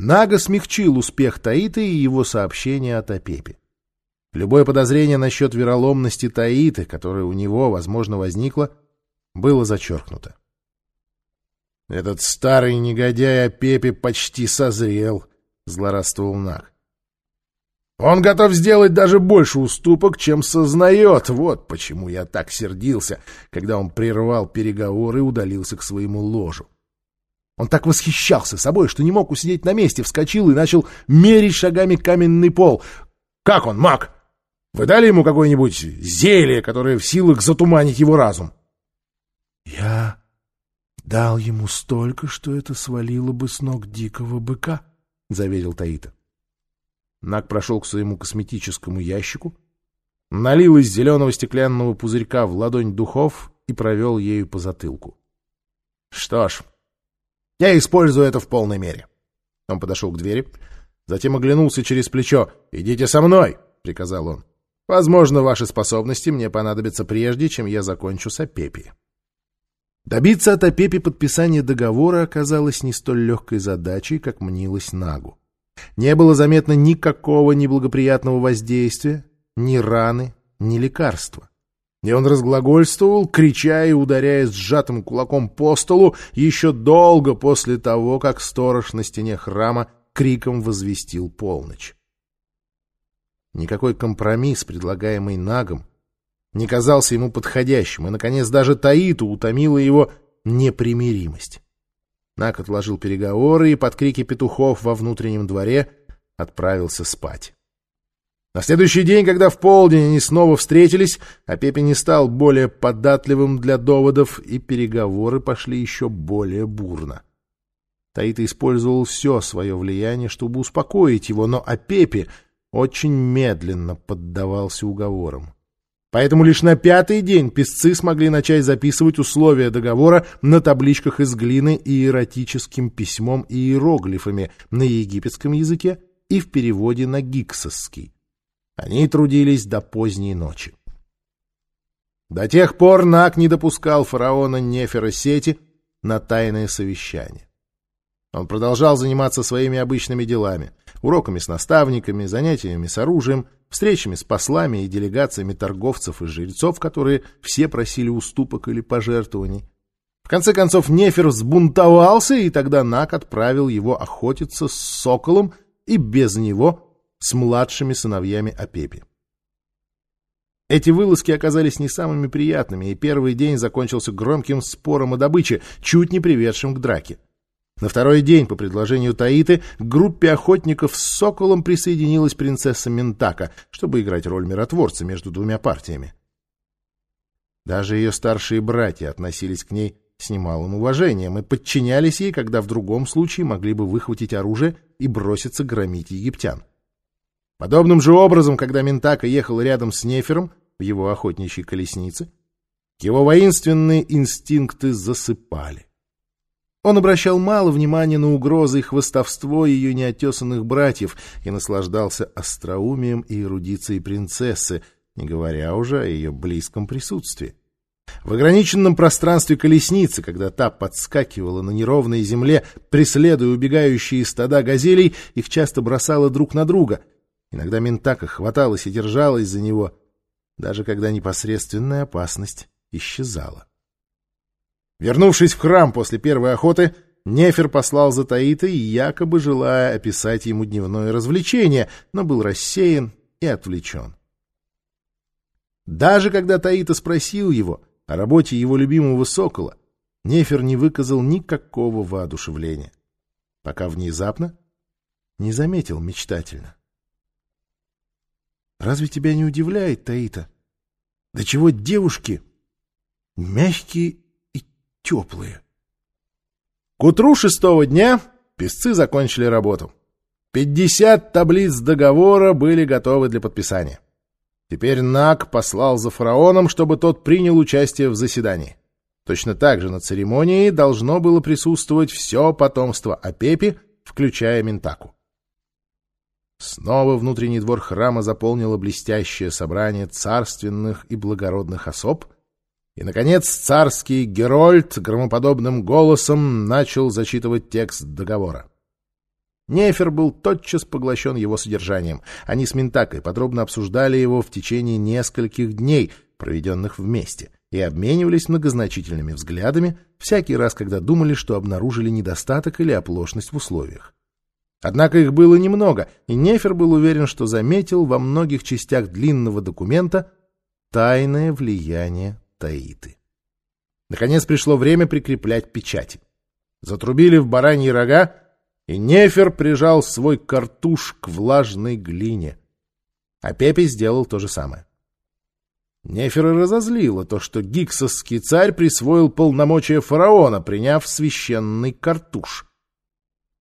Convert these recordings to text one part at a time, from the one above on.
Нага смягчил успех Таиты и его сообщение о Топепе. Любое подозрение насчет вероломности Таиты, которое у него, возможно, возникло, было зачеркнуто. «Этот старый негодяй о Пепе почти созрел», — злорадствовал Наг. «Он готов сделать даже больше уступок, чем сознает. Вот почему я так сердился, когда он прервал переговоры и удалился к своему ложу. Он так восхищался собой, что не мог усидеть на месте, вскочил и начал мерить шагами каменный пол. «Как он, маг? Вы дали ему какое-нибудь зелье, которое в силах затуманить его разум?» «Я дал ему столько, что это свалило бы с ног дикого быка», — заверил Таита. Наг прошел к своему косметическому ящику, налил из зеленого стеклянного пузырька в ладонь духов и провел ею по затылку. «Что ж, я использую это в полной мере». Он подошел к двери, затем оглянулся через плечо. «Идите со мной!» — приказал он. «Возможно, ваши способности мне понадобятся прежде, чем я закончу с Апепи». Добиться от Апепи подписания договора оказалось не столь легкой задачей, как мнилось Нагу. Не было заметно никакого неблагоприятного воздействия, ни раны, ни лекарства. И он разглагольствовал, крича и ударяя сжатым кулаком по столу еще долго после того, как сторож на стене храма криком возвестил полночь. Никакой компромисс, предлагаемый Нагом, не казался ему подходящим, и, наконец, даже Таиту утомила его непримиримость. Нак отложил переговоры и под крики петухов во внутреннем дворе отправился спать. На следующий день, когда в полдень они снова встретились, а Пепе не стал более податливым для доводов, и переговоры пошли еще более бурно. Таита использовал все свое влияние, чтобы успокоить его, но Апепе очень медленно поддавался уговорам. Поэтому лишь на пятый день писцы смогли начать записывать условия договора на табличках из глины и эротическим письмом и иероглифами на египетском языке и в переводе на гиксосский. Они трудились до поздней ночи. До тех пор Нак не допускал фараона Нефера Сети на тайное совещание. Он продолжал заниматься своими обычными делами, уроками с наставниками, занятиями с оружием, встречами с послами и делегациями торговцев и жрецов, которые все просили уступок или пожертвований. В конце концов Нефер взбунтовался, и тогда Нак отправил его охотиться с соколом и без него с младшими сыновьями Апепи. Эти вылазки оказались не самыми приятными, и первый день закончился громким спором о добыче, чуть не приведшим к драке. На второй день, по предложению Таиты, к группе охотников с Соколом присоединилась принцесса Ментака, чтобы играть роль миротворца между двумя партиями. Даже ее старшие братья относились к ней с немалым уважением и подчинялись ей, когда в другом случае могли бы выхватить оружие и броситься громить египтян. Подобным же образом, когда Ментака ехал рядом с Нефером в его охотничьей колеснице, его воинственные инстинкты засыпали. Он обращал мало внимания на угрозы и хвостовство ее неотесанных братьев и наслаждался остроумием и эрудицией принцессы, не говоря уже о ее близком присутствии. В ограниченном пространстве колесницы, когда та подскакивала на неровной земле, преследуя убегающие стада газелей, их часто бросала друг на друга. Иногда Ментака хваталась и держалась за него, даже когда непосредственная опасность исчезала. Вернувшись в храм после первой охоты, Нефер послал за Таитой, якобы желая описать ему дневное развлечение, но был рассеян и отвлечен. Даже когда Таита спросил его о работе его любимого сокола, Нефер не выказал никакого воодушевления, пока внезапно не заметил мечтательно. «Разве тебя не удивляет, Таита, до чего девушки мягкие теплые. К утру шестого дня песцы закончили работу. Пятьдесят таблиц договора были готовы для подписания. Теперь Нак послал за фараоном, чтобы тот принял участие в заседании. Точно так же на церемонии должно было присутствовать все потомство Апепи, включая Ментаку. Снова внутренний двор храма заполнило блестящее собрание царственных и благородных особ — и, наконец, царский Герольд громоподобным голосом начал зачитывать текст договора. Нефер был тотчас поглощен его содержанием. Они с Ментакой подробно обсуждали его в течение нескольких дней, проведенных вместе, и обменивались многозначительными взглядами всякий раз, когда думали, что обнаружили недостаток или оплошность в условиях. Однако их было немного, и Нефер был уверен, что заметил во многих частях длинного документа тайное влияние Таиты. Наконец пришло время прикреплять печати. Затрубили в бараньи рога, и Нефер прижал свой картуш к влажной глине. А Пепе сделал то же самое. Нефера разозлило то, что гиксовский царь присвоил полномочия фараона, приняв священный картуш.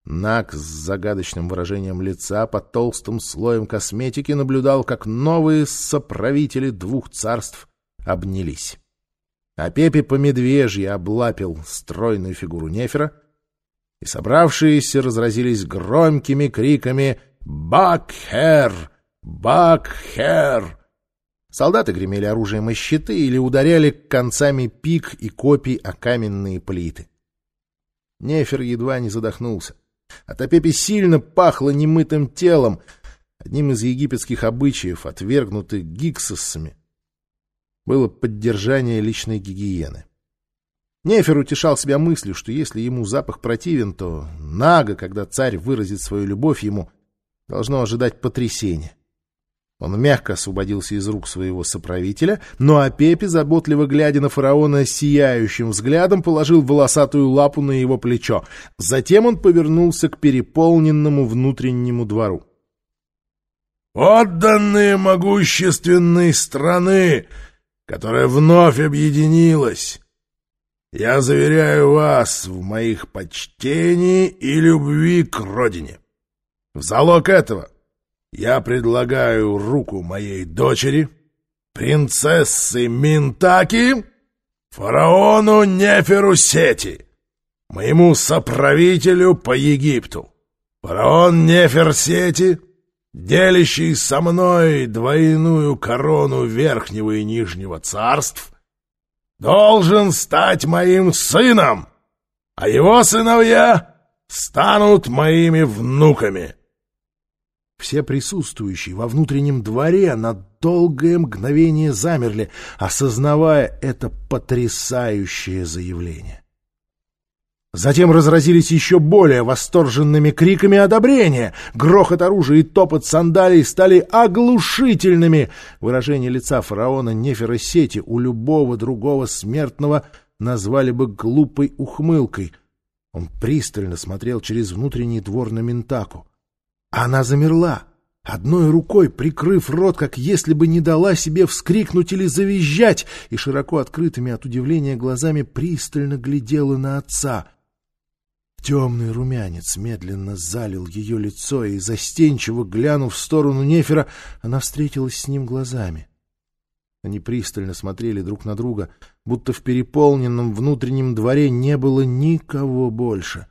Нак с загадочным выражением лица под толстым слоем косметики наблюдал, как новые соправители двух царств обнялись. А Пепе по медвежье облапил стройную фигуру Нефера, и собравшиеся разразились громкими криками «Бакхер! Бакхер!». Солдаты гремели оружием и щиты или ударяли концами пик и копий о каменные плиты. Нефер едва не задохнулся. От Апепи сильно пахло немытым телом, одним из египетских обычаев, отвергнутых гиксосами, было поддержание личной гигиены. Нефер утешал себя мыслью, что если ему запах противен, то Нага, когда царь выразит свою любовь ему, должно ожидать потрясения. Он мягко освободился из рук своего соправителя, но Апепи, заботливо глядя на фараона сияющим взглядом, положил волосатую лапу на его плечо. Затем он повернулся к переполненному внутреннему двору. «Отданные могущественной страны, которая вновь объединилась!» Я заверяю вас в моих почтении и любви к родине. В залог этого я предлагаю руку моей дочери, принцессы Минтаки, фараону Неферу Сети, моему соправителю по Египту. Фараон Нефер Сети, делящий со мной двойную корону верхнего и нижнего царств — должен стать моим сыном, а его сыновья станут моими внуками. Все присутствующие во внутреннем дворе на долгое мгновение замерли, осознавая это потрясающее заявление. Затем разразились еще более восторженными криками одобрения. Грохот оружия и топот сандалий стали оглушительными. Выражение лица фараона Нефера Сети у любого другого смертного назвали бы глупой ухмылкой. Он пристально смотрел через внутренний двор на Ментаку. Она замерла, одной рукой прикрыв рот, как если бы не дала себе вскрикнуть или завизжать, и широко открытыми от удивления глазами пристально глядела на отца — Темный румянец медленно залил ее лицо, и, застенчиво глянув в сторону Нефера, она встретилась с ним глазами. Они пристально смотрели друг на друга, будто в переполненном внутреннем дворе не было никого больше.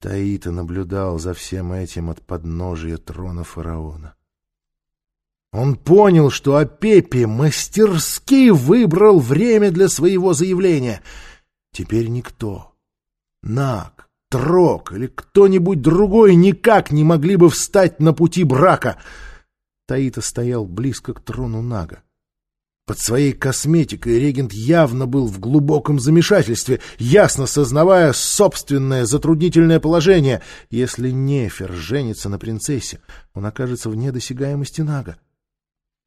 Таита наблюдал за всем этим от подножия трона фараона. Он понял, что Апепи мастерски выбрал время для своего заявления. Теперь никто Наг, Трок или кто-нибудь другой никак не могли бы встать на пути брака. Таита стоял близко к трону Нага. Под своей косметикой регент явно был в глубоком замешательстве, ясно сознавая собственное затруднительное положение. Если Нефер женится на принцессе, он окажется вне досягаемости Нага.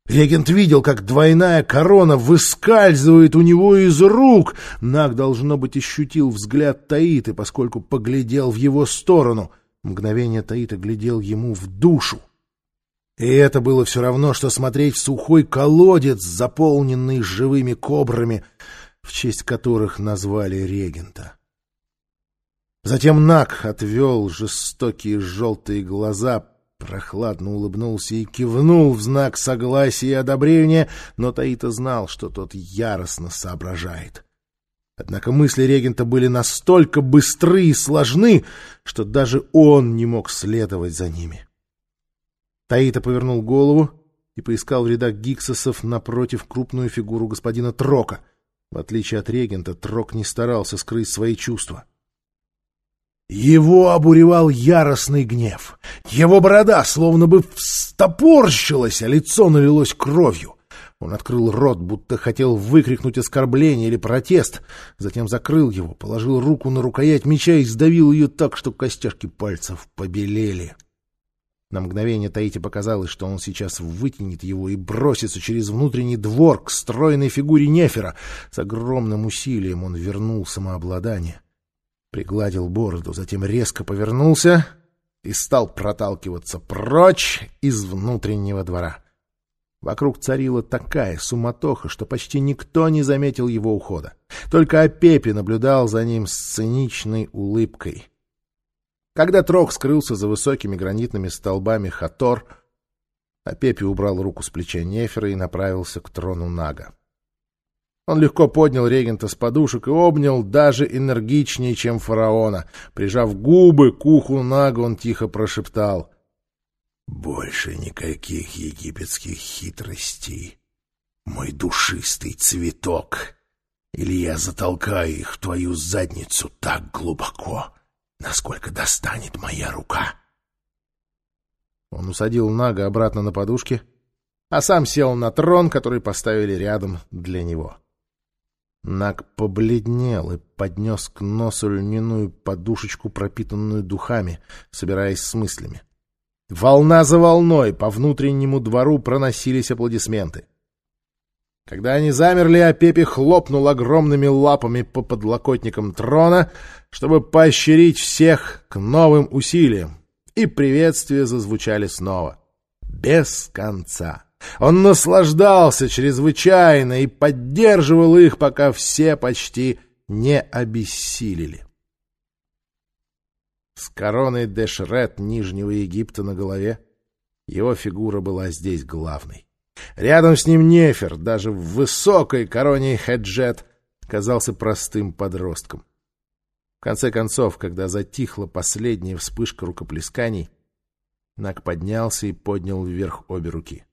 Регент видел, как двойная корона выскальзывает у него из рук. Наг, должно быть, ощутил взгляд Таиты, поскольку поглядел в его сторону. Мгновение Таита глядел ему в душу. И это было все равно, что смотреть в сухой колодец, заполненный живыми кобрами, в честь которых назвали регента. Затем Наг отвел жестокие желтые глаза, Прохладно улыбнулся и кивнул в знак согласия и одобрения, но Таита знал, что тот яростно соображает. Однако мысли регента были настолько быстры и сложны, что даже он не мог следовать за ними. Таита повернул голову и поискал в рядах гиксосов напротив крупную фигуру господина Трока. В отличие от регента, Трок не старался скрыть свои чувства. Его обуревал яростный гнев. Его борода словно бы встопорщилась, а лицо налилось кровью. Он открыл рот, будто хотел выкрикнуть оскорбление или протест, затем закрыл его, положил руку на рукоять меча и сдавил ее так, что костяшки пальцев побелели. На мгновение Таити показалось, что он сейчас вытянет его и бросится через внутренний двор к стройной фигуре Нефера. С огромным усилием он вернул самообладание. Пригладил бороду, затем резко повернулся и стал проталкиваться прочь из внутреннего двора. Вокруг царила такая суматоха, что почти никто не заметил его ухода. Только Апепи наблюдал за ним с циничной улыбкой. Когда Трох скрылся за высокими гранитными столбами Хатор, Апепи убрал руку с плеча Нефера и направился к трону Нага. Он легко поднял регента с подушек и обнял даже энергичнее, чем фараона. Прижав губы к уху Нага, он тихо прошептал. «Больше никаких египетских хитростей, мой душистый цветок, или я затолкаю их в твою задницу так глубоко, насколько достанет моя рука». Он усадил Нага обратно на подушки, а сам сел на трон, который поставили рядом для него. Наг побледнел и поднес к носу льняную подушечку, пропитанную духами, собираясь с мыслями. Волна за волной по внутреннему двору проносились аплодисменты. Когда они замерли, Апепи хлопнул огромными лапами по подлокотникам трона, чтобы поощрить всех к новым усилиям, и приветствия зазвучали снова. Без конца. Он наслаждался чрезвычайно и поддерживал их, пока все почти не обессилели. С короной Дешрет Нижнего Египта на голове его фигура была здесь главной. Рядом с ним Нефер, даже в высокой короне Хеджет, казался простым подростком. В конце концов, когда затихла последняя вспышка рукоплесканий, Нак поднялся и поднял вверх обе руки.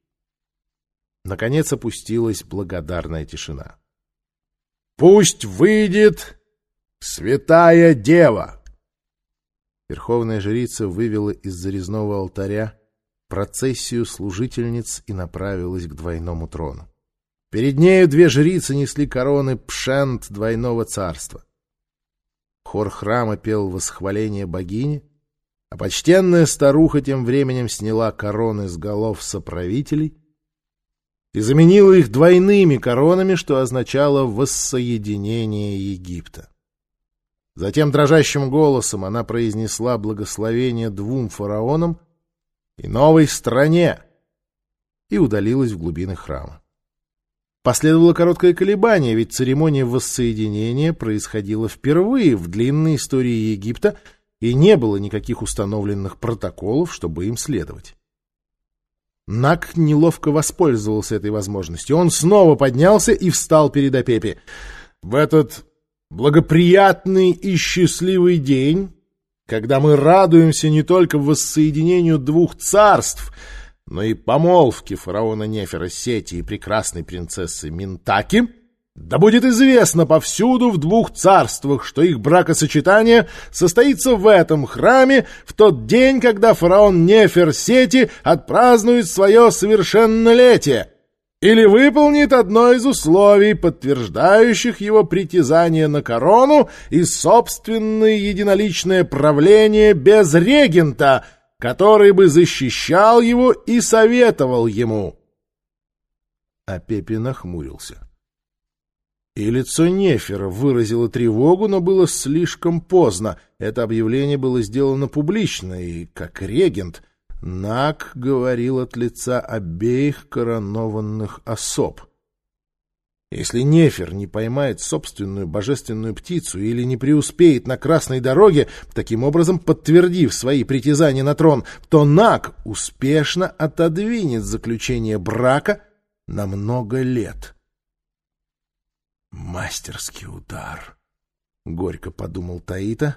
Наконец опустилась благодарная тишина. «Пусть выйдет святая дева!» Верховная жрица вывела из зарезного алтаря процессию служительниц и направилась к двойному трону. Перед нею две жрицы несли короны пшент двойного царства. Хор храма пел восхваление богини, а почтенная старуха тем временем сняла короны с голов соправителей — и заменила их двойными коронами, что означало воссоединение Египта. Затем дрожащим голосом она произнесла благословение двум фараонам и новой стране и удалилась в глубины храма. Последовало короткое колебание, ведь церемония воссоединения происходила впервые в длинной истории Египта, и не было никаких установленных протоколов, чтобы им следовать. Нак неловко воспользовался этой возможностью. Он снова поднялся и встал перед Апепи. В этот благоприятный и счастливый день, когда мы радуемся не только воссоединению двух царств, но и помолвке фараона Нефера Сети и прекрасной принцессы Минтаки, да будет известно повсюду в двух царствах, что их бракосочетание состоится в этом храме в тот день, когда фараон Неферсети отпразднует свое совершеннолетие или выполнит одно из условий, подтверждающих его притязание на корону и собственное единоличное правление без регента, который бы защищал его и советовал ему. А Пепи нахмурился. И лицо Нефера выразило тревогу, но было слишком поздно. Это объявление было сделано публично, и, как регент, Нак говорил от лица обеих коронованных особ. Если Нефер не поймает собственную божественную птицу или не преуспеет на красной дороге, таким образом подтвердив свои притязания на трон, то Нак успешно отодвинет заключение брака на много лет. — Мастерский удар. Горько подумал Таита,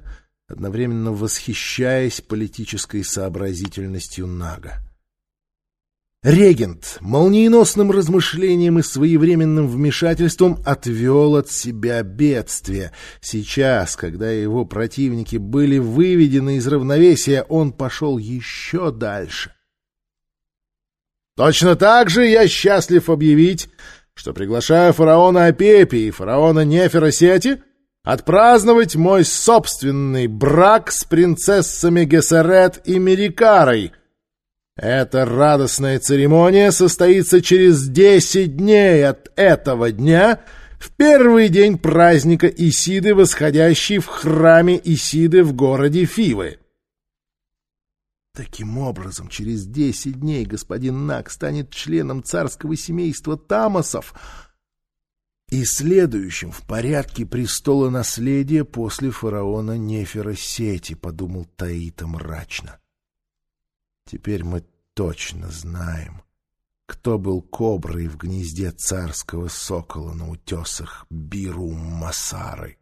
одновременно восхищаясь политической сообразительностью Нага. Регент молниеносным размышлением и своевременным вмешательством отвел от себя бедствие. Сейчас, когда его противники были выведены из равновесия, он пошел еще дальше. Точно так же я счастлив объявить, что приглашаю фараона Апепи и фараона Неферосети отпраздновать мой собственный брак с принцессами Гессерет и Мерикарой — эта радостная церемония состоится через десять дней от этого дня, в первый день праздника Исиды, восходящей в храме Исиды в городе Фивы. Таким образом, через десять дней господин Нак станет членом царского семейства Тамосов и следующим в порядке престола наследия после фараона Нефера Сети, подумал Таита мрачно. Теперь мы точно знаем, кто был коброй в гнезде царского сокола на утесах Бирум-Масары.